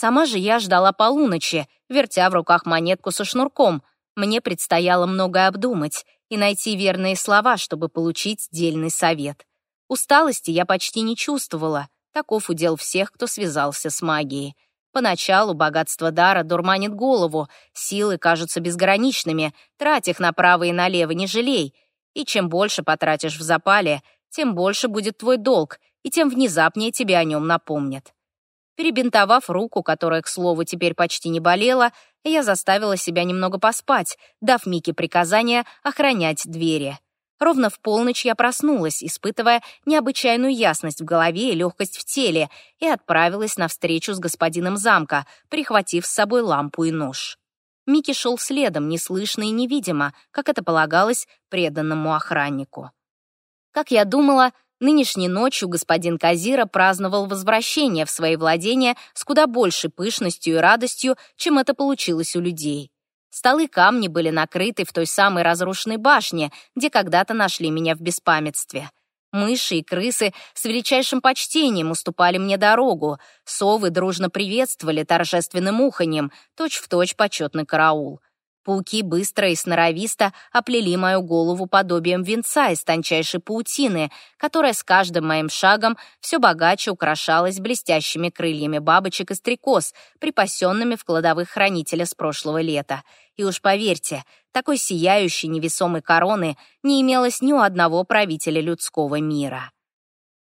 Сама же я ждала полуночи, вертя в руках монетку со шнурком. Мне предстояло многое обдумать и найти верные слова, чтобы получить дельный совет. Усталости я почти не чувствовала. Таков удел всех, кто связался с магией. Поначалу богатство дара дурманит голову, силы кажутся безграничными, трать их направо и налево не жалей. И чем больше потратишь в запале, тем больше будет твой долг, и тем внезапнее тебе о нем напомнят. Перебинтовав руку, которая, к слову, теперь почти не болела, я заставила себя немного поспать, дав Мике приказание охранять двери. Ровно в полночь я проснулась, испытывая необычайную ясность в голове и легкость в теле, и отправилась на встречу с господином замка, прихватив с собой лампу и нож. Микки шел следом, неслышно и невидимо, как это полагалось преданному охраннику. Как я думала, нынешней ночью господин Казира праздновал возвращение в свои владения с куда большей пышностью и радостью, чем это получилось у людей. Столы камни были накрыты в той самой разрушенной башне, где когда-то нашли меня в беспамятстве. Мыши и крысы с величайшим почтением уступали мне дорогу, совы дружно приветствовали торжественным уханьем, точь-в-точь почетный караул. Пауки быстро и сноровисто оплели мою голову подобием венца из тончайшей паутины, которая с каждым моим шагом все богаче украшалась блестящими крыльями бабочек и стрекоз, припасенными в кладовых хранителя с прошлого лета. И уж поверьте, такой сияющей невесомой короны не имелось ни у одного правителя людского мира.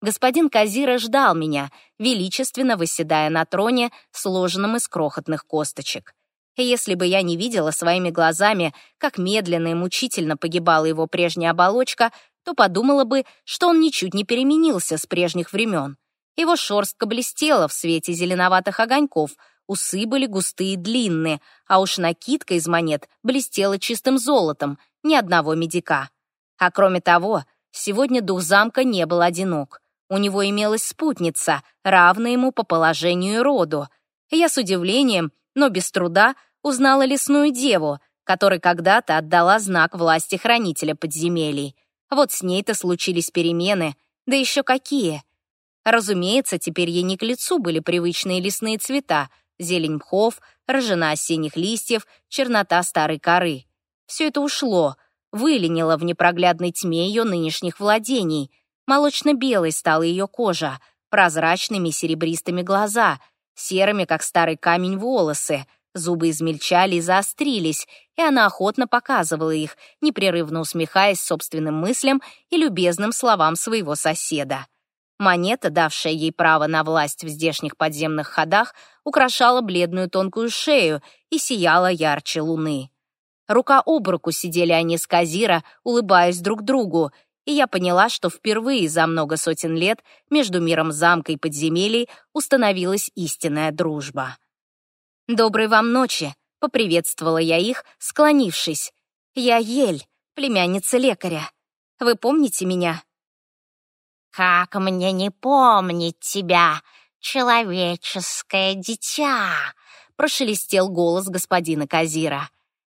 Господин Казира ждал меня, величественно восседая на троне, сложенном из крохотных косточек. Если бы я не видела своими глазами, как медленно и мучительно погибала его прежняя оболочка, то подумала бы, что он ничуть не переменился с прежних времен. Его шерстка блестела в свете зеленоватых огоньков, усы были густые и длинные, а уж накидка из монет блестела чистым золотом, ни одного медика. А кроме того, сегодня дух замка не был одинок. У него имелась спутница, равная ему по положению и роду. Я с удивлением но без труда узнала лесную деву, которой когда-то отдала знак власти хранителя подземелий. Вот с ней-то случились перемены, да еще какие. Разумеется, теперь ей не к лицу были привычные лесные цвета, зелень мхов, рожена осенних листьев, чернота старой коры. Все это ушло, выленило в непроглядной тьме ее нынешних владений. Молочно-белой стала ее кожа, прозрачными серебристыми глаза — серыми, как старый камень, волосы. Зубы измельчали и заострились, и она охотно показывала их, непрерывно усмехаясь собственным мыслям и любезным словам своего соседа. Монета, давшая ей право на власть в здешних подземных ходах, украшала бледную тонкую шею и сияла ярче луны. Рука об руку сидели они с Казира, улыбаясь друг другу, и я поняла, что впервые за много сотен лет между миром замка и подземелий установилась истинная дружба. «Доброй вам ночи», — поприветствовала я их, склонившись. «Я Ель, племянница лекаря. Вы помните меня?» «Как мне не помнить тебя, человеческое дитя?» — прошелестел голос господина Казира.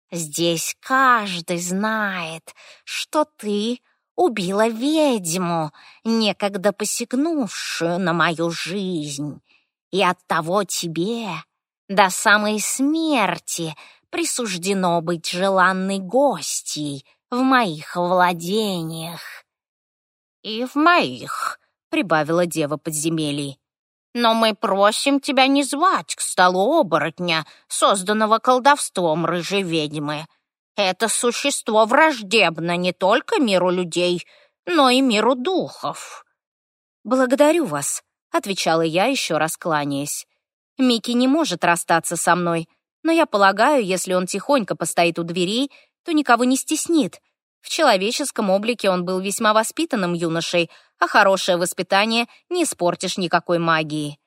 «Здесь каждый знает, что ты убила ведьму, некогда посягнувшую на мою жизнь. И оттого тебе до самой смерти присуждено быть желанной гостьей в моих владениях. «И в моих», — прибавила дева подземелий. «Но мы просим тебя не звать к столу оборотня, созданного колдовством рыжей ведьмы. Это существо враждебно не только миру людей, но и миру духов». «Благодарю вас», — отвечала я, еще раз кланяясь. «Микки не может расстаться со мной, но я полагаю, если он тихонько постоит у дверей, то никого не стеснит. В человеческом облике он был весьма воспитанным юношей, а хорошее воспитание не испортишь никакой магии.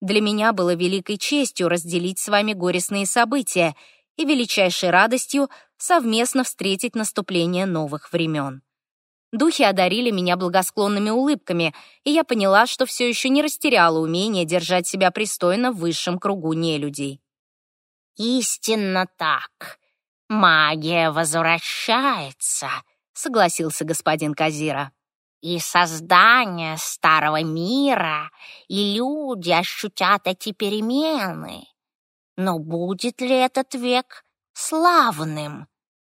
Для меня было великой честью разделить с вами горестные события — и величайшей радостью совместно встретить наступление новых времен. Духи одарили меня благосклонными улыбками, и я поняла, что все еще не растеряла умение держать себя пристойно в высшем кругу нелюдей. «Истинно так. Магия возвращается», — согласился господин Казира. «И создание старого мира, и люди ощутят эти перемены. Но будет ли этот век славным?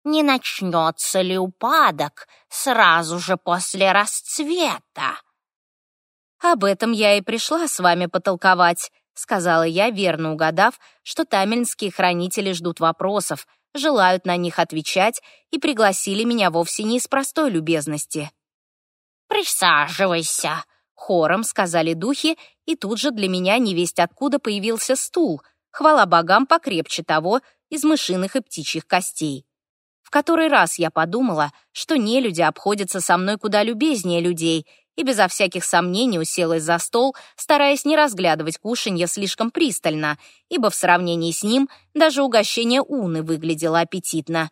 Не начнется ли упадок сразу же после расцвета? «Об этом я и пришла с вами потолковать», — сказала я, верно угадав, что тамельнские хранители ждут вопросов, желают на них отвечать и пригласили меня вовсе не из простой любезности. «Присаживайся», — хором сказали духи, и тут же для меня невесть откуда появился стул, хвала богам покрепче того, из мышиных и птичьих костей. В который раз я подумала, что не люди обходятся со мной куда любезнее людей, и безо всяких сомнений уселась за стол, стараясь не разглядывать кушанье слишком пристально, ибо в сравнении с ним даже угощение Уны выглядело аппетитно.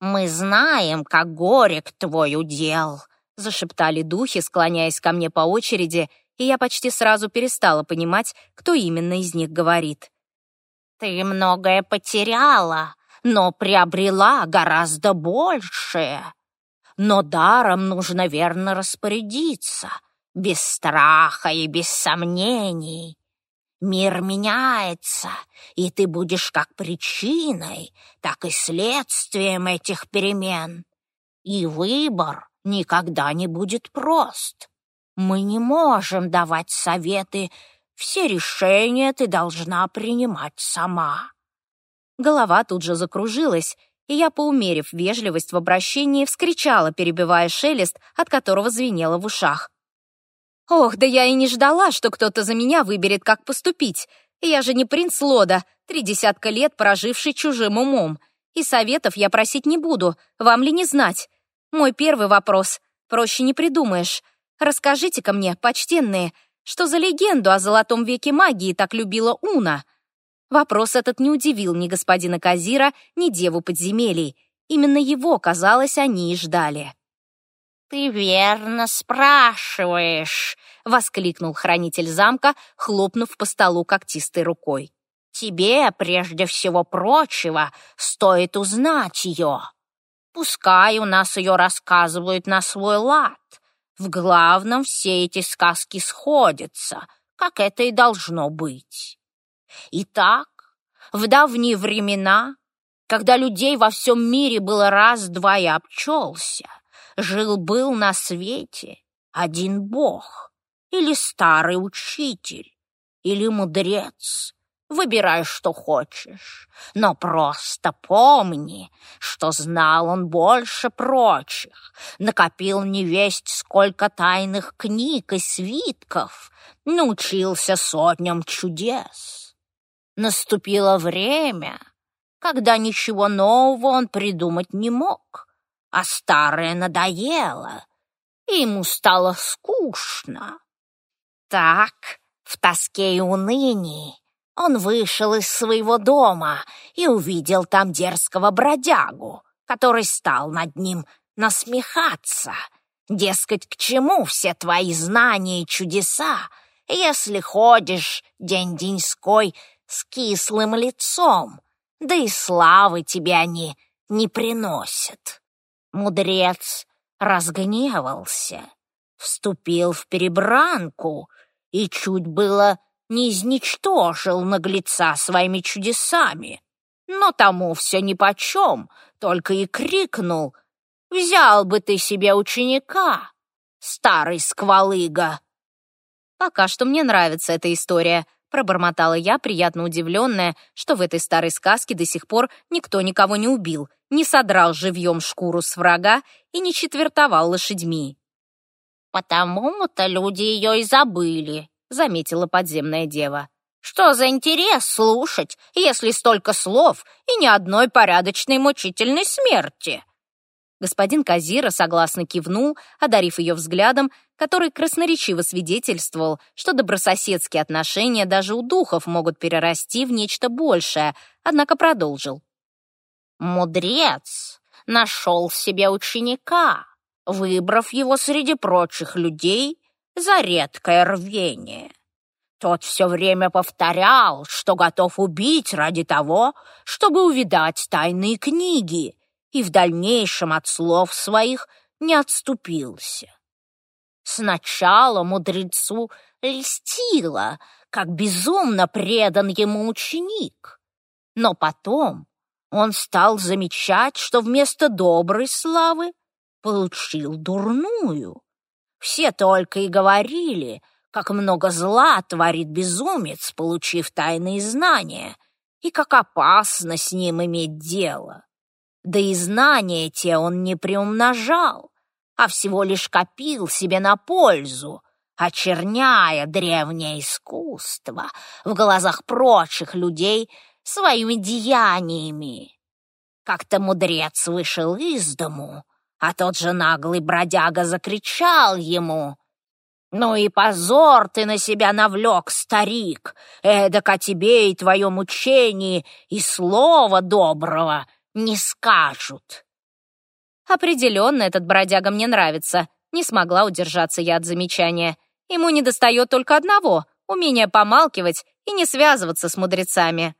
«Мы знаем, как горек твой удел», — зашептали духи, склоняясь ко мне по очереди, и я почти сразу перестала понимать, кто именно из них говорит. «Ты многое потеряла, но приобрела гораздо большее но даром нужно верно распорядиться, без страха и без сомнений. Мир меняется, и ты будешь как причиной, так и следствием этих перемен. И выбор никогда не будет прост. Мы не можем давать советы, все решения ты должна принимать сама. Голова тут же закружилась, и я, поумерив вежливость в обращении, вскричала, перебивая шелест, от которого звенело в ушах. «Ох, да я и не ждала, что кто-то за меня выберет, как поступить. Я же не принц Лода, три десятка лет проживший чужим умом. И советов я просить не буду, вам ли не знать? Мой первый вопрос. Проще не придумаешь. Расскажите-ка мне, почтенные, что за легенду о золотом веке магии так любила Уна?» Вопрос этот не удивил ни господина Казира, ни деву подземелий. Именно его, казалось, они и ждали. «Ты верно спрашиваешь», — воскликнул хранитель замка, хлопнув по столу когтистой рукой. «Тебе, прежде всего прочего, стоит узнать ее. Пускай у нас ее рассказывают на свой лад. В главном все эти сказки сходятся, как это и должно быть. Итак, в давние времена, когда людей во всем мире было раз-два и обчелся, жил-был на свете один бог или старый учитель, или мудрец. Выбирай, что хочешь, но просто помни, что знал он больше прочих, накопил невесть сколько тайных книг и свитков, научился сотням чудес. Наступило время, когда ничего нового он придумать не мог, а старое надоело, и ему стало скучно. Так, в тоске и унынии, он вышел из своего дома и увидел там дерзкого бродягу, который стал над ним насмехаться. Дескать, к чему все твои знания и чудеса, если ходишь день-деньской с кислым лицом, да и славы тебе они не приносят. Мудрец разгневался, вступил в перебранку и чуть было не изничтожил наглеца своими чудесами. Но тому все нипочем, только и крикнул «Взял бы ты себе ученика, старый сквалыга!» Пока что мне нравится эта история, Пробормотала я, приятно удивленная, что в этой старой сказке до сих пор никто никого не убил, не содрал живьем шкуру с врага и не четвертовал лошадьми. «Потому-то люди ее и забыли», — заметила подземная дева. «Что за интерес слушать, если столько слов и ни одной порядочной мучительной смерти?» Господин Казира согласно кивнул, одарив ее взглядом, который красноречиво свидетельствовал, что добрососедские отношения даже у духов могут перерасти в нечто большее, однако продолжил. «Мудрец нашел себе ученика, выбрав его среди прочих людей за редкое рвение. Тот все время повторял, что готов убить ради того, чтобы увидать тайные книги, и в дальнейшем от слов своих не отступился. Сначала мудрецу льстило, как безумно предан ему ученик. Но потом он стал замечать, что вместо доброй славы получил дурную. Все только и говорили, как много зла творит безумец, получив тайные знания, и как опасно с ним иметь дело. Да и знания те он не приумножал, а всего лишь копил себе на пользу, очерняя древнее искусство в глазах прочих людей своими деяниями. Как-то мудрец вышел из дому, а тот же наглый бродяга закричал ему. «Ну и позор ты на себя навлек, старик! Эдак о тебе и твоем учении и слова доброго не скажут!» Определенно этот бродяга мне нравится. Не смогла удержаться я от замечания. Ему недостает только одного — умения помалкивать и не связываться с мудрецами.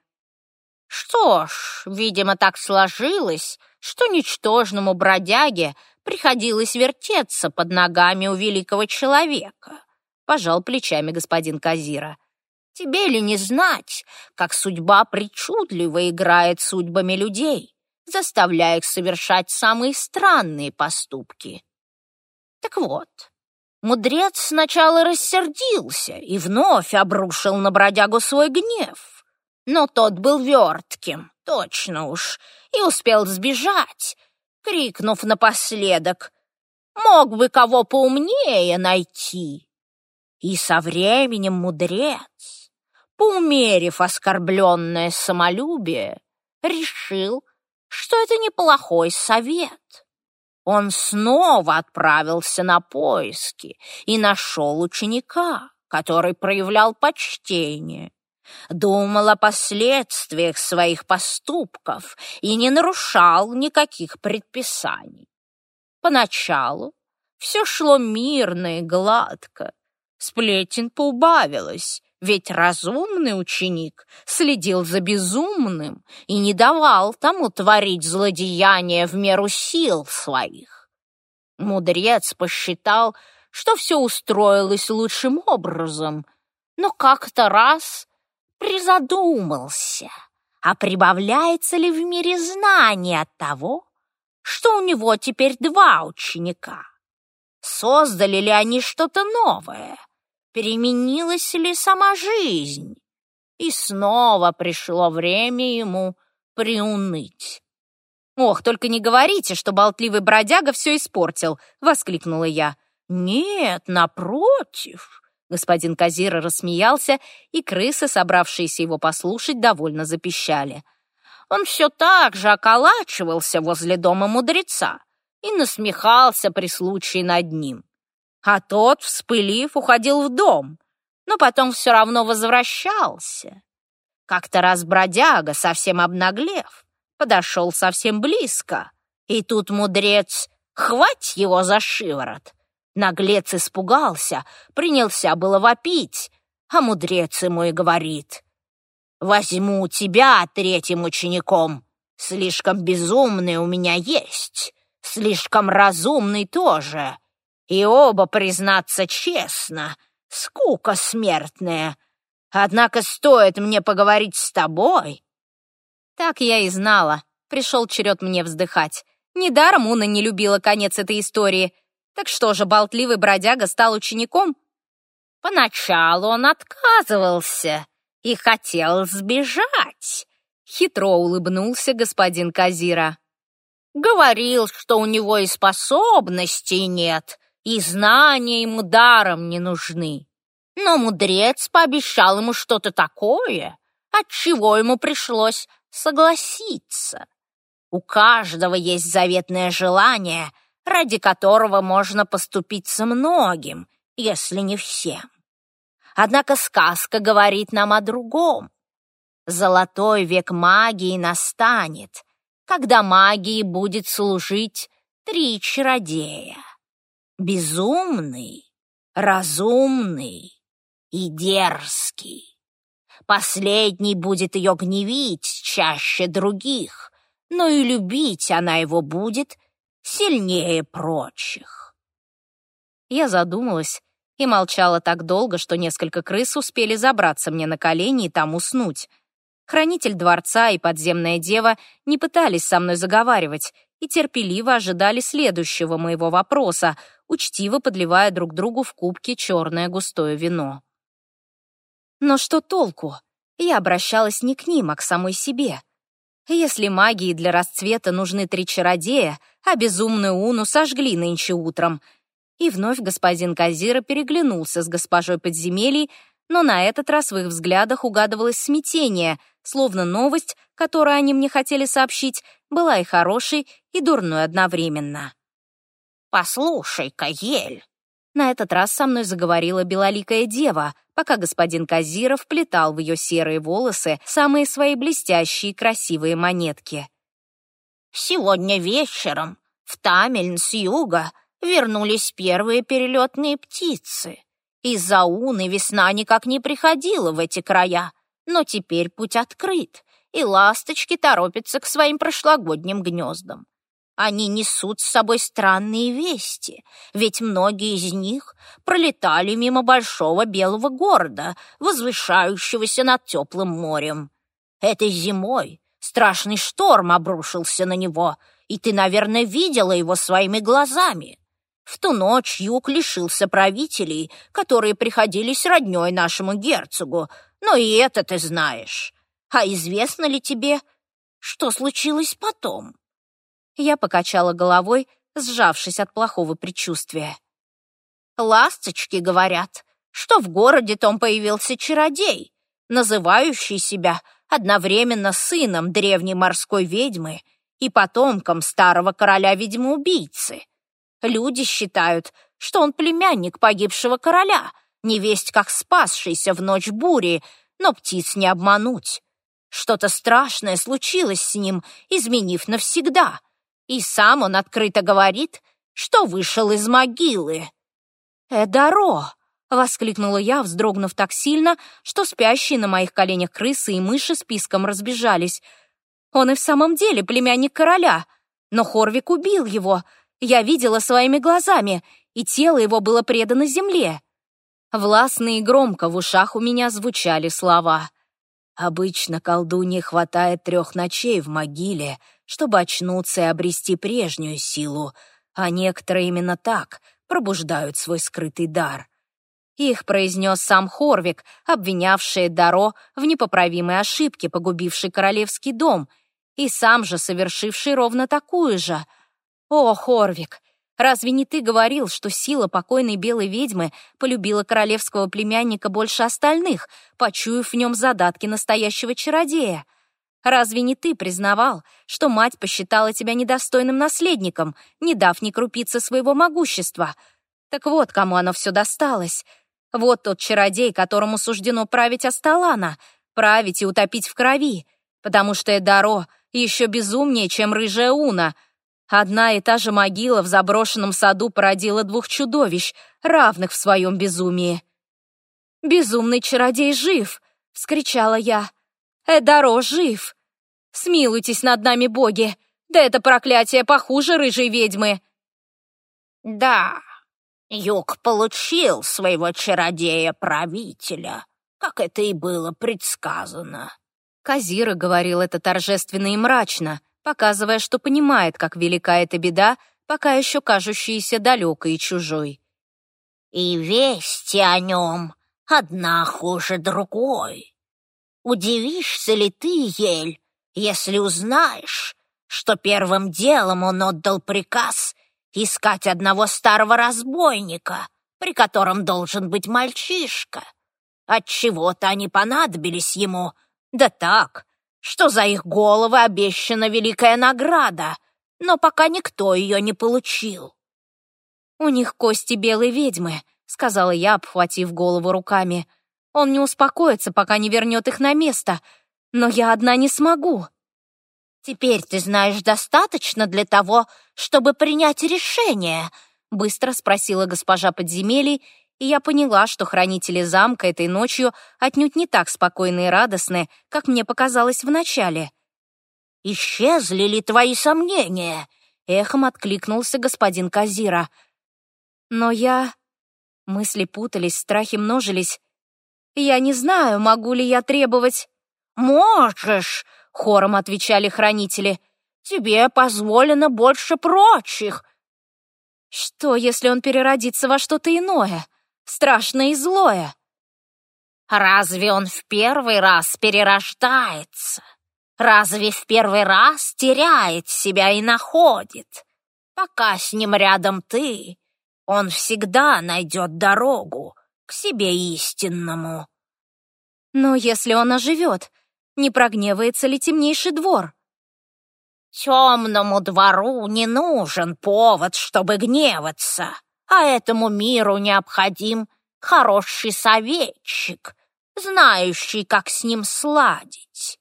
Что ж, видимо, так сложилось, что ничтожному бродяге приходилось вертеться под ногами у великого человека, пожал плечами господин Казира. Тебе ли не знать, как судьба причудливо играет судьбами людей, заставляя их совершать самые странные поступки? Так вот, мудрец сначала рассердился и вновь обрушил на бродягу свой гнев. Но тот был вертким, точно уж, и успел сбежать, крикнув напоследок «Мог бы кого поумнее найти!» И со временем мудрец, поумерив оскорбленное самолюбие, решил, что это неплохой совет. Он снова отправился на поиски и нашел ученика, который проявлял почтение думал о последствиях своих поступков и не нарушал никаких предписаний. Поначалу все шло мирно и гладко, сплетен поубавилось, ведь разумный ученик следил за безумным и не давал тому творить злодеяния в меру сил своих. Мудрец посчитал, что все устроилось лучшим образом, но как-то раз призадумался, а прибавляется ли в мире знание от того, что у него теперь два ученика? Создали ли они что-то новое? Переменилась ли сама жизнь? И снова пришло время ему приуныть. «Ох, только не говорите, что болтливый бродяга все испортил!» — воскликнула я. «Нет, напротив, Господин Казира рассмеялся, и крысы, собравшиеся его послушать, довольно запищали. Он все так же околачивался возле дома мудреца и насмехался при случае над ним. А тот, вспылив, уходил в дом, но потом все равно возвращался. Как-то раз бродяга, совсем обнаглев, подошел совсем близко, и тут мудрец хвать его за шиворот — Наглец испугался, принялся было вопить, а мудрец ему и говорит, «Возьму тебя третьим учеником. Слишком безумный у меня есть, слишком разумный тоже. И оба, признаться честно, скука смертная. Однако стоит мне поговорить с тобой». Так я и знала. Пришел черед мне вздыхать. Недаром Уна не любила конец этой истории — так что же, болтливый бродяга стал учеником? Поначалу он отказывался и хотел сбежать. Хитро улыбнулся господин Казира. Говорил, что у него и способностей нет, и знания ему даром не нужны. Но мудрец пообещал ему что-то такое, от чего ему пришлось согласиться. У каждого есть заветное желание — ради которого можно поступить со многим, если не всем. Однако сказка говорит нам о другом. Золотой век магии настанет, когда магии будет служить три чародея. Безумный, разумный и дерзкий. Последний будет ее гневить чаще других, но и любить она его будет — сильнее прочих. Я задумалась и молчала так долго, что несколько крыс успели забраться мне на колени и там уснуть. Хранитель дворца и подземная дева не пытались со мной заговаривать и терпеливо ожидали следующего моего вопроса, учтиво подливая друг другу в кубки черное густое вино. Но что толку? Я обращалась не к ним, а к самой себе. Если магии для расцвета нужны три чародея, а безумную Уну сожгли нынче утром. И вновь господин Казира переглянулся с госпожой подземелий, но на этот раз в их взглядах угадывалось смятение, словно новость, которую они мне хотели сообщить, была и хорошей, и дурной одновременно. «Послушай-ка, Ель!» На этот раз со мной заговорила белоликая дева, пока господин Казиров плетал в ее серые волосы самые свои блестящие красивые монетки. «Сегодня вечером в Тамельн с юга вернулись первые перелетные птицы. Из-за уны весна никак не приходила в эти края, но теперь путь открыт, и ласточки торопятся к своим прошлогодним гнездам. Они несут с собой странные вести, ведь многие из них пролетали мимо большого белого города, возвышающегося над теплым морем. Этой зимой страшный шторм обрушился на него, и ты, наверное, видела его своими глазами. В ту ночь юг лишился правителей, которые приходились роднёй нашему герцогу, но и это ты знаешь. А известно ли тебе, что случилось потом?» Я покачала головой, сжавшись от плохого предчувствия. «Ласточки говорят, что в городе том появился чародей, называющий себя одновременно сыном древней морской ведьмы и потомком старого короля ведьмы-убийцы. Люди считают, что он племянник погибшего короля, невесть как спасшийся в ночь бури, но птиц не обмануть. Что-то страшное случилось с ним, изменив навсегда. И сам он открыто говорит, что вышел из могилы. «Эдаро!» — воскликнула я, вздрогнув так сильно, что спящие на моих коленях крысы и мыши списком разбежались. «Он и в самом деле племянник короля, но Хорвик убил его. Я видела своими глазами, и тело его было предано земле». Властно и громко в ушах у меня звучали слова. «Обычно колдунье хватает трех ночей в могиле, чтобы очнуться и обрести прежнюю силу, а некоторые именно так пробуждают свой скрытый дар. Их произнес сам Хорвик, обвинявший Даро в непоправимой ошибке, погубившей королевский дом, и сам же совершивший ровно такую же. «О, Хорвик, разве не ты говорил, что сила покойной белой ведьмы полюбила королевского племянника больше остальных, почуяв в нем задатки настоящего чародея?» Разве не ты признавал, что мать посчитала тебя недостойным наследником, не дав ни крупицы своего могущества? Так вот, кому оно все досталось. Вот тот чародей, которому суждено править Асталана, править и утопить в крови, потому что Эдаро еще безумнее, чем рыжая Уна. Одна и та же могила в заброшенном саду породила двух чудовищ, равных в своем безумии. «Безумный чародей жив!» — вскричала я. Эдаро жив! Смилуйтесь над нами, боги! Да это проклятие похуже рыжей ведьмы!» «Да, Юг получил своего чародея-правителя, как это и было предсказано». Казира говорил это торжественно и мрачно, показывая, что понимает, как велика эта беда, пока еще кажущаяся далекой и чужой. «И вести о нем одна хуже другой. Удивишься ли ты, Ель, если узнаешь, что первым делом он отдал приказ искать одного старого разбойника, при котором должен быть мальчишка? Отчего-то они понадобились ему, да так, что за их головы обещана великая награда, но пока никто ее не получил. «У них кости белой ведьмы», — сказала я, обхватив голову руками, — он не успокоится, пока не вернет их на место. Но я одна не смогу. Теперь ты знаешь достаточно для того, чтобы принять решение, быстро спросила госпожа подземелий, и я поняла, что хранители замка этой ночью отнюдь не так спокойны и радостны, как мне показалось вначале. «Исчезли ли твои сомнения?» — эхом откликнулся господин Казира. «Но я... Мысли путались, страхи множились. «Я не знаю, могу ли я требовать...» «Можешь!» — хором отвечали хранители. «Тебе позволено больше прочих!» «Что, если он переродится во что-то иное, страшное и злое?» «Разве он в первый раз перерождается? Разве в первый раз теряет себя и находит? Пока с ним рядом ты, он всегда найдет дорогу к себе истинному». «Но если он оживет, не прогневается ли темнейший двор?» «Темному двору не нужен повод, чтобы гневаться, а этому миру необходим хороший советчик, знающий, как с ним сладить».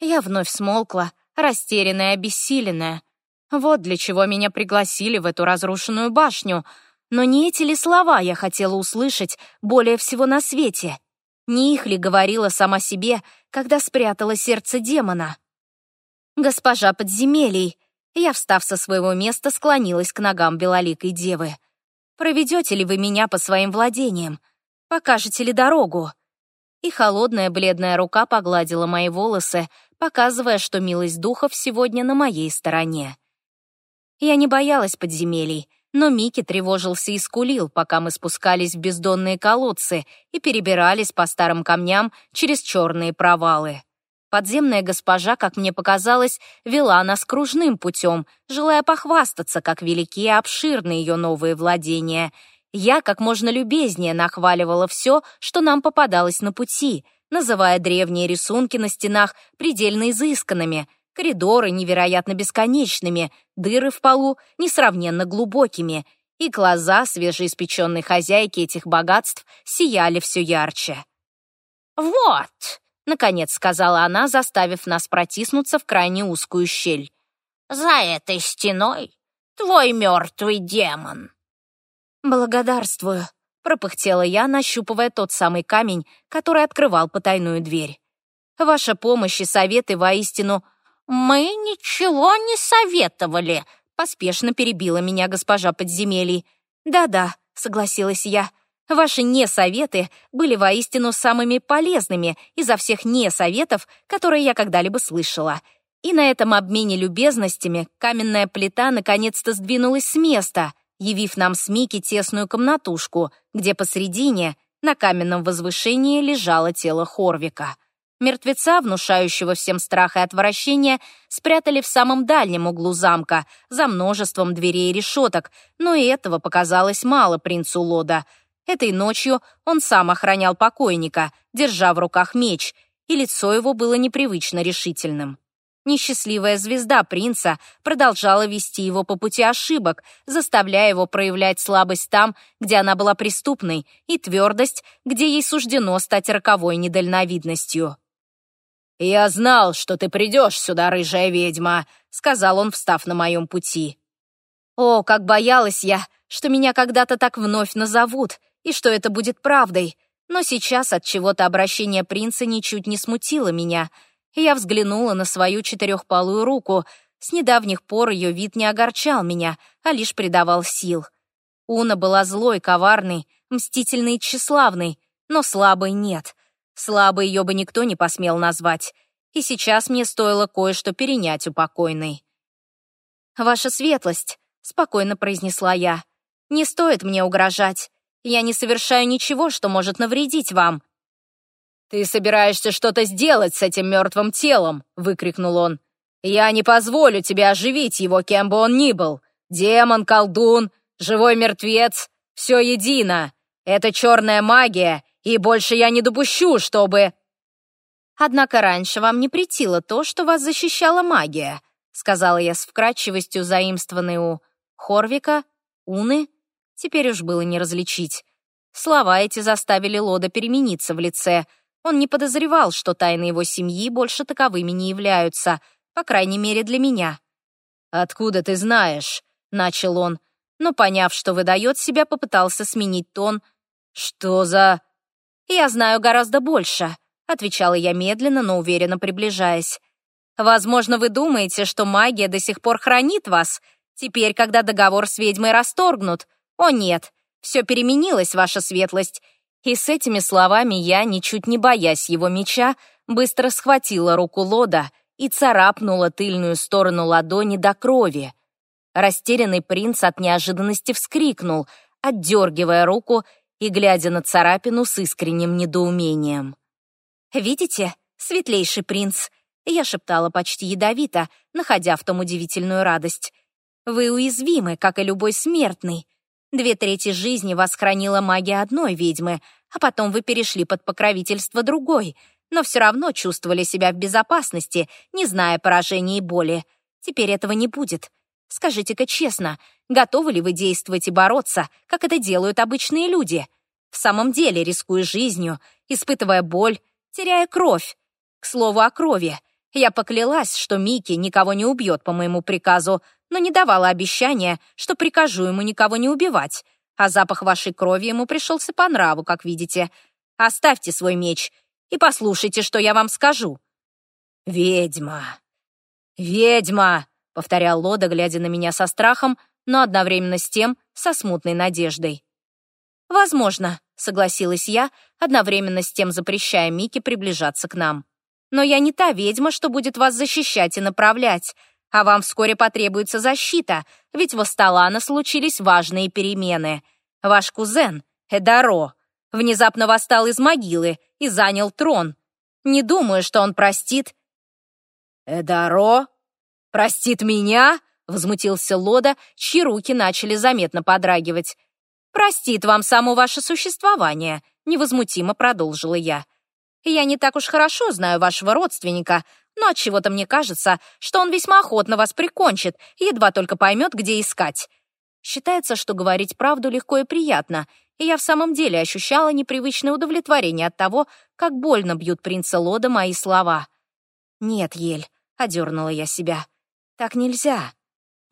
Я вновь смолкла, растерянная, обессиленная. Вот для чего меня пригласили в эту разрушенную башню. Но не эти ли слова я хотела услышать более всего на свете? Не их ли говорила сама себе, когда спрятала сердце демона? «Госпожа подземелий», я, встав со своего места, склонилась к ногам белоликой девы. «Проведете ли вы меня по своим владениям? Покажете ли дорогу?» И холодная бледная рука погладила мои волосы, показывая, что милость духов сегодня на моей стороне. Я не боялась подземелий, но Микки тревожился и скулил, пока мы спускались в бездонные колодцы и перебирались по старым камням через черные провалы. Подземная госпожа, как мне показалось, вела нас кружным путем, желая похвастаться, как велики и обширны ее новые владения. Я как можно любезнее нахваливала все, что нам попадалось на пути, называя древние рисунки на стенах предельно изысканными, коридоры невероятно бесконечными, дыры в полу несравненно глубокими, и глаза свежеиспеченной хозяйки этих богатств сияли все ярче. «Вот!» — наконец сказала она, заставив нас протиснуться в крайне узкую щель. «За этой стеной твой мертвый демон». «Благодарствую», — пропыхтела я, нащупывая тот самый камень, который открывал потайную дверь. «Ваша помощь и советы воистину...» «Мы ничего не советовали», — поспешно перебила меня госпожа подземелий. «Да-да», — согласилась я, — Ваши несоветы были воистину самыми полезными изо всех несоветов, которые я когда-либо слышала. И на этом обмене любезностями каменная плита наконец-то сдвинулась с места, явив нам с Мики тесную комнатушку, где посредине, на каменном возвышении, лежало тело Хорвика. Мертвеца, внушающего всем страх и отвращение, спрятали в самом дальнем углу замка, за множеством дверей и решеток, но и этого показалось мало принцу Лода — Этой ночью он сам охранял покойника, держа в руках меч, и лицо его было непривычно решительным. Несчастливая звезда принца продолжала вести его по пути ошибок, заставляя его проявлять слабость там, где она была преступной, и твердость, где ей суждено стать роковой недальновидностью. «Я знал, что ты придешь сюда, рыжая ведьма», — сказал он, встав на моем пути. О, как боялась я, что меня когда-то так вновь назовут, и что это будет правдой. Но сейчас от чего-то обращение принца ничуть не смутило меня. Я взглянула на свою четырехпалую руку. С недавних пор ее вид не огорчал меня, а лишь придавал сил. Уна была злой, коварной, мстительной и тщеславной, но слабой нет. Слабой ее бы никто не посмел назвать. И сейчас мне стоило кое-что перенять у покойной. «Ваша светлость», — спокойно произнесла я, — «не стоит мне угрожать. Я не совершаю ничего, что может навредить вам». «Ты собираешься что-то сделать с этим мертвым телом?» — выкрикнул он. «Я не позволю тебе оживить его, кем бы он ни был. Демон, колдун, живой мертвец — все едино. Это черная магия, и больше я не допущу, чтобы...» «Однако раньше вам не претило то, что вас защищала магия», сказала я с вкрадчивостью, заимствованной у Хорвика, Уны Теперь уж было не различить. Слова эти заставили Лода перемениться в лице. Он не подозревал, что тайны его семьи больше таковыми не являются, по крайней мере, для меня. «Откуда ты знаешь?» — начал он, но, поняв, что выдает себя, попытался сменить тон. «Что за...» «Я знаю гораздо больше», — отвечала я медленно, но уверенно приближаясь. «Возможно, вы думаете, что магия до сих пор хранит вас, теперь, когда договор с ведьмой расторгнут, о нет, Все переменилось, ваша светлость». И с этими словами я, ничуть не боясь его меча, быстро схватила руку Лода и царапнула тыльную сторону ладони до крови. Растерянный принц от неожиданности вскрикнул, отдергивая руку и глядя на царапину с искренним недоумением. «Видите, светлейший принц?» Я шептала почти ядовито, находя в том удивительную радость. «Вы уязвимы, как и любой смертный. Две трети жизни вас хранила магия одной ведьмы, а потом вы перешли под покровительство другой, но все равно чувствовали себя в безопасности, не зная поражения и боли. Теперь этого не будет. Скажите-ка честно, готовы ли вы действовать и бороться, как это делают обычные люди? В самом деле, рискуя жизнью, испытывая боль, теряя кровь. К слову о крови. Я поклялась, что Микки никого не убьет по моему приказу, но не давала обещания, что прикажу ему никого не убивать. А запах вашей крови ему пришелся по нраву, как видите. Оставьте свой меч и послушайте, что я вам скажу. «Ведьма! Ведьма!» — повторял Лода, глядя на меня со страхом, но одновременно с тем со смутной надеждой. «Возможно», — согласилась я, одновременно с тем запрещая Мике приближаться к нам. «Но я не та ведьма, что будет вас защищать и направлять, а вам вскоре потребуется защита, ведь в Асталана случились важные перемены. Ваш кузен, Эдаро, внезапно восстал из могилы и занял трон. Не думаю, что он простит...» «Эдаро?» «Простит меня?» — возмутился Лода, чьи руки начали заметно подрагивать. «Простит вам само ваше существование», — невозмутимо продолжила я. «Я не так уж хорошо знаю вашего родственника, но от чего то мне кажется, что он весьма охотно вас прикончит, едва только поймет, где искать». Считается, что говорить правду легко и приятно, и я в самом деле ощущала непривычное удовлетворение от того, как больно бьют принца Лода мои слова. «Нет, Ель», — одернула я себя, так нельзя.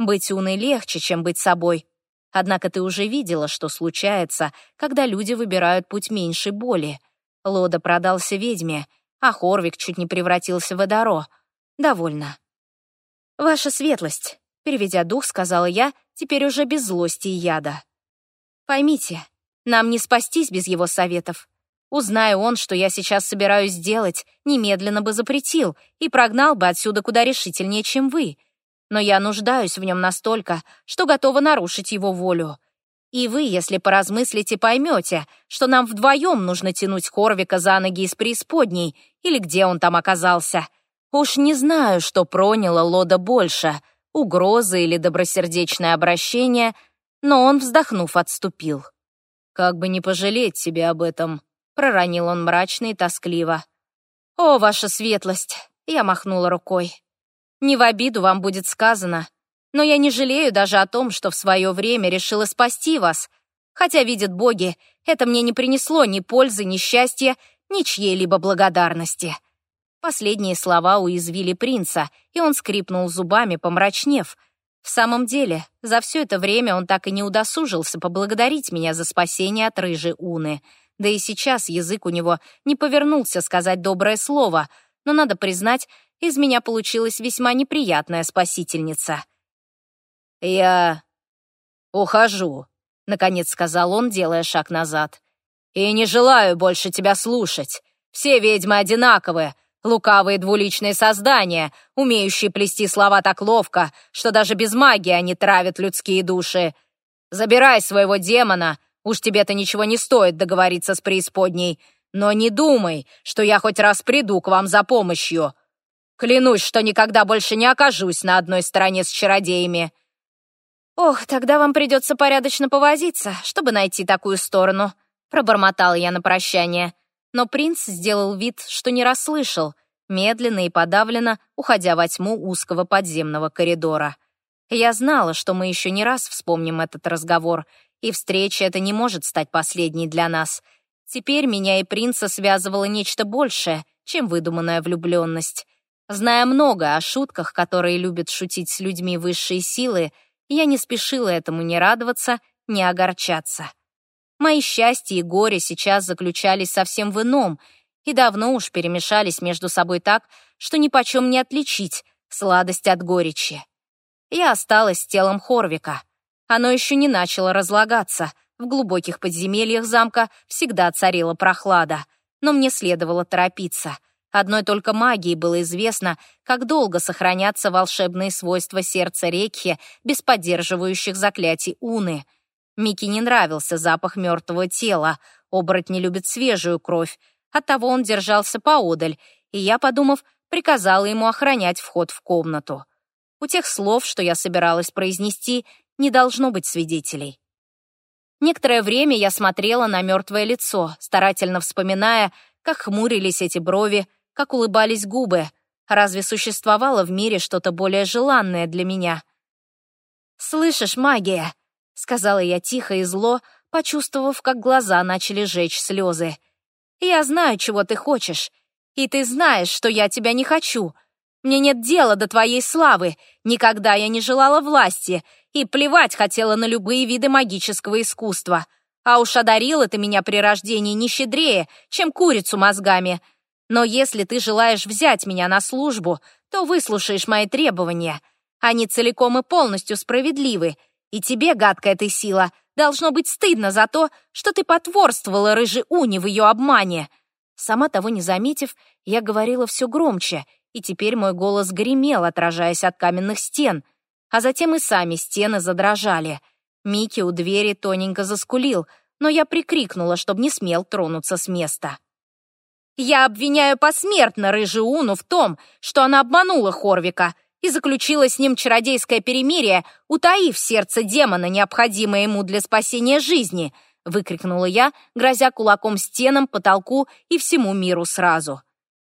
Быть уной легче, чем быть собой. Однако ты уже видела, что случается, когда люди выбирают путь меньшей боли. Лода продался ведьме, а Хорвик чуть не превратился в Эдаро. Довольно. «Ваша светлость», — переведя дух, сказала я, теперь уже без злости и яда. «Поймите, нам не спастись без его советов. Узнай он, что я сейчас собираюсь сделать, немедленно бы запретил и прогнал бы отсюда куда решительнее, чем вы но я нуждаюсь в нем настолько, что готова нарушить его волю. И вы, если поразмыслите, поймете, что нам вдвоем нужно тянуть Хорвика за ноги из преисподней, или где он там оказался. Уж не знаю, что проняло Лода больше, угрозы или добросердечное обращение, но он, вздохнув, отступил. «Как бы не пожалеть себе об этом», — проронил он мрачно и тоскливо. «О, ваша светлость!» — я махнула рукой. Не в обиду вам будет сказано, но я не жалею даже о том, что в свое время решила спасти вас. Хотя, видят боги, это мне не принесло ни пользы, ни счастья, ни чьей-либо благодарности». Последние слова уязвили принца, и он скрипнул зубами, помрачнев. В самом деле, за все это время он так и не удосужился поблагодарить меня за спасение от рыжей Уны. Да и сейчас язык у него не повернулся сказать доброе слово, но, надо признать, из меня получилась весьма неприятная спасительница. «Я ухожу», — наконец сказал он, делая шаг назад. «И не желаю больше тебя слушать. Все ведьмы одинаковые, лукавые двуличные создания, умеющие плести слова так ловко, что даже без магии они травят людские души. Забирай своего демона, уж тебе-то ничего не стоит договориться с преисподней, но не думай, что я хоть раз приду к вам за помощью. Клянусь, что никогда больше не окажусь на одной стороне с чародеями». «Ох, тогда вам придется порядочно повозиться, чтобы найти такую сторону», — пробормотал я на прощание. Но принц сделал вид, что не расслышал, медленно и подавленно уходя во тьму узкого подземного коридора. Я знала, что мы еще не раз вспомним этот разговор, и встреча эта не может стать последней для нас. Теперь меня и принца связывало нечто большее, чем выдуманная влюбленность. Зная много о шутках, которые любят шутить с людьми высшей силы, я не спешила этому ни радоваться, ни огорчаться. Мои счастья и горе сейчас заключались совсем в ином и давно уж перемешались между собой так, что ни почем не отличить сладость от горечи. Я осталась с телом Хорвика. Оно еще не начало разлагаться, В глубоких подземельях замка всегда царила прохлада, но мне следовало торопиться. Одной только магии было известно, как долго сохранятся волшебные свойства сердца Рекхи без поддерживающих заклятий Уны. Микки не нравился запах мертвого тела, оборотни любят свежую кровь, оттого он держался поодаль, и я, подумав, приказала ему охранять вход в комнату. У тех слов, что я собиралась произнести, не должно быть свидетелей. Некоторое время я смотрела на мертвое лицо, старательно вспоминая, как хмурились эти брови, как улыбались губы. Разве существовало в мире что-то более желанное для меня? «Слышишь, магия!» — сказала я тихо и зло, почувствовав, как глаза начали жечь слезы. «Я знаю, чего ты хочешь, и ты знаешь, что я тебя не хочу. Мне нет дела до твоей славы, никогда я не желала власти, и плевать хотела на любые виды магического искусства. А уж одарила ты меня при рождении не щедрее, чем курицу мозгами. Но если ты желаешь взять меня на службу, то выслушаешь мои требования. Они целиком и полностью справедливы, и тебе, гадкая ты сила, должно быть стыдно за то, что ты потворствовала рыжей Уни в ее обмане». Сама того не заметив, я говорила все громче, и теперь мой голос гремел, отражаясь от каменных стен — а затем и сами стены задрожали. Микки у двери тоненько заскулил, но я прикрикнула, чтобы не смел тронуться с места. «Я обвиняю посмертно рыжую в том, что она обманула Хорвика и заключила с ним чародейское перемирие, утаив сердце демона, необходимое ему для спасения жизни», выкрикнула я, грозя кулаком стенам, потолку и всему миру сразу.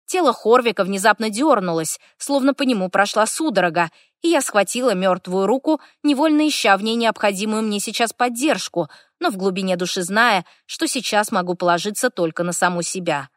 Тело Хорвика внезапно дернулось, словно по нему прошла судорога, и я схватила мертвую руку, невольно ища в ней необходимую мне сейчас поддержку, но в глубине души зная, что сейчас могу положиться только на саму себя.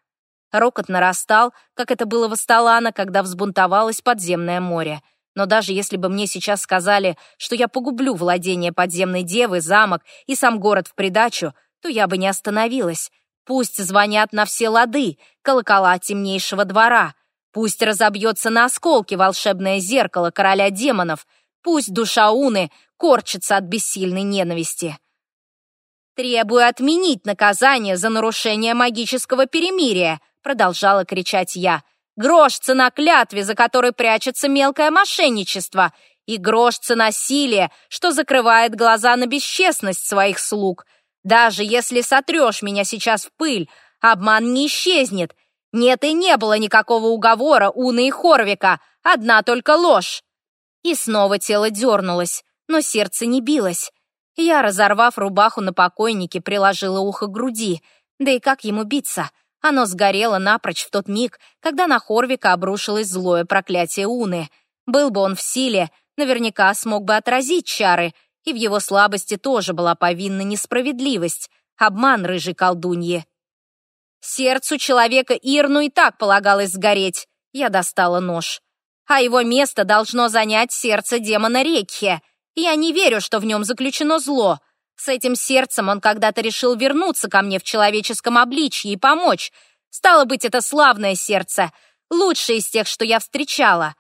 Рокот нарастал, как это было в Асталана, когда взбунтовалось подземное море. Но даже если бы мне сейчас сказали, что я погублю владение подземной девы, замок и сам город в придачу, то я бы не остановилась. Пусть звонят на все лады, колокола темнейшего двора. Пусть разобьется на осколки волшебное зеркало короля демонов. Пусть душа Уны корчится от бессильной ненависти. «Требую отменить наказание за нарушение магического перемирия», продолжала кричать я. «Грош цена клятве, за которой прячется мелкое мошенничество, и грош цена силе, что закрывает глаза на бесчестность своих слуг. Даже если сотрешь меня сейчас в пыль, обман не исчезнет. Нет и не было никакого уговора Уны и Хорвика, одна только ложь. И снова тело дернулось, но сердце не билось. Я, разорвав рубаху на покойнике, приложила ухо к груди. Да и как ему биться? Оно сгорело напрочь в тот миг, когда на Хорвика обрушилось злое проклятие Уны. Был бы он в силе, наверняка смог бы отразить чары, и в его слабости тоже была повинна несправедливость, обман рыжей колдуньи. Сердцу человека Ирну и так полагалось сгореть. Я достала нож. А его место должно занять сердце демона Рекхе. Я не верю, что в нем заключено зло. С этим сердцем он когда-то решил вернуться ко мне в человеческом обличье и помочь. Стало быть, это славное сердце, лучшее из тех, что я встречала.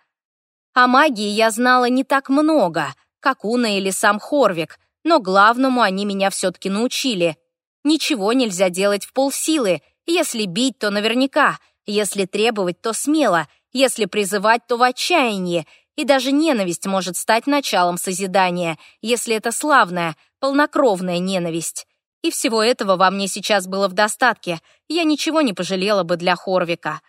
О магии я знала не так много, как Уна или сам Хорвик, но главному они меня все-таки научили. Ничего нельзя делать в полсилы. Если бить, то наверняка. Если требовать, то смело. Если призывать, то в отчаянии. И даже ненависть может стать началом созидания, если это славная, полнокровная ненависть. И всего этого во мне сейчас было в достатке. Я ничего не пожалела бы для Хорвика.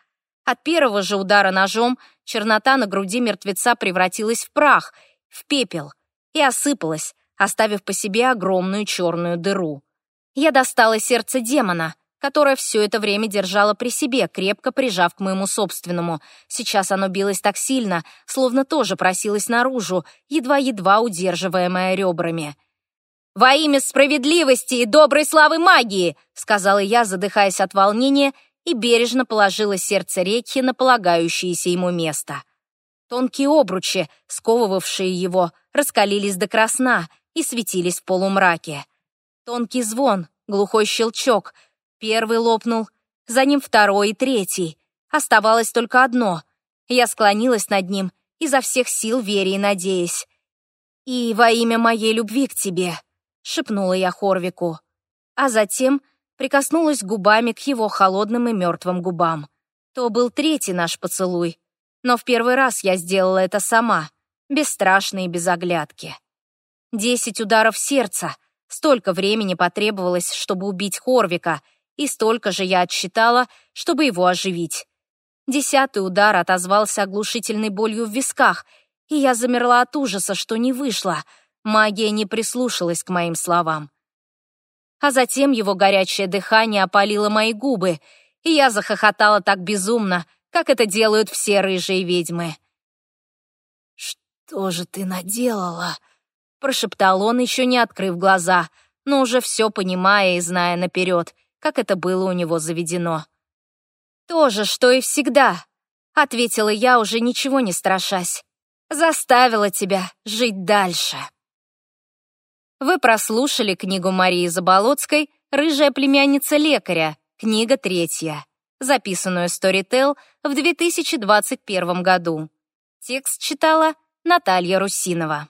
От первого же удара ножом чернота на груди мертвеца превратилась в прах, в пепел — и осыпалась, оставив по себе огромную черную дыру. Я достала сердце демона, которое все это время держала при себе, крепко прижав к моему собственному. Сейчас оно билось так сильно, словно тоже просилось наружу, едва-едва удерживаемое ребрами. «Во имя справедливости и доброй славы магии!» сказала я, задыхаясь от волнения, и бережно положила сердце Рекхи на полагающееся ему место. Тонкие обручи, сковывавшие его, раскалились до красна и светились в полумраке. Тонкий звон, глухой щелчок. Первый лопнул, за ним второй и третий. Оставалось только одно. Я склонилась над ним, изо всех сил веря и надеясь. «И во имя моей любви к тебе», — шепнула я Хорвику. а затем прикоснулась губами к его холодным и мертвым губам. То был третий наш поцелуй, но в первый раз я сделала это сама, бесстрашно и без оглядки. Десять ударов сердца, столько времени потребовалось, чтобы убить Хорвика, и столько же я отсчитала, чтобы его оживить. Десятый удар отозвался оглушительной болью в висках, и я замерла от ужаса, что не вышло. Магия не прислушалась к моим словам. А затем его горячее дыхание опалило мои губы, и я захохотала так безумно, как это делают все рыжие ведьмы. «Что же ты наделала?» — прошептал он, еще не открыв глаза, но уже все понимая и зная наперед, как это было у него заведено. «То же, что и всегда», — ответила я, уже ничего не страшась. «Заставила тебя жить дальше». Вы прослушали книгу Марии Заболоцкой «Рыжая племянница лекаря», книга третья, записанную Storytel в 2021 году. Текст читала Наталья Русинова.